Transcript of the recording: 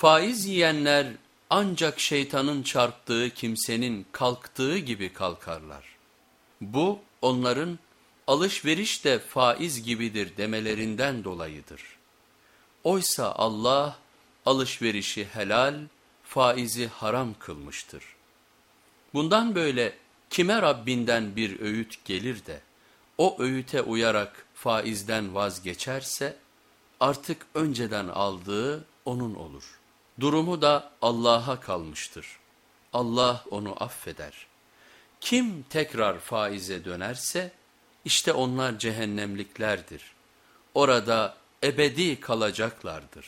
Faiz yiyenler ancak şeytanın çarptığı kimsenin kalktığı gibi kalkarlar. Bu onların alışveriş de faiz gibidir demelerinden dolayıdır. Oysa Allah alışverişi helal, faizi haram kılmıştır. Bundan böyle kime Rabbinden bir öğüt gelir de o öğüte uyarak faizden vazgeçerse artık önceden aldığı onun olur. Durumu da Allah'a kalmıştır. Allah onu affeder. Kim tekrar faize dönerse işte onlar cehennemliklerdir. Orada ebedi kalacaklardır.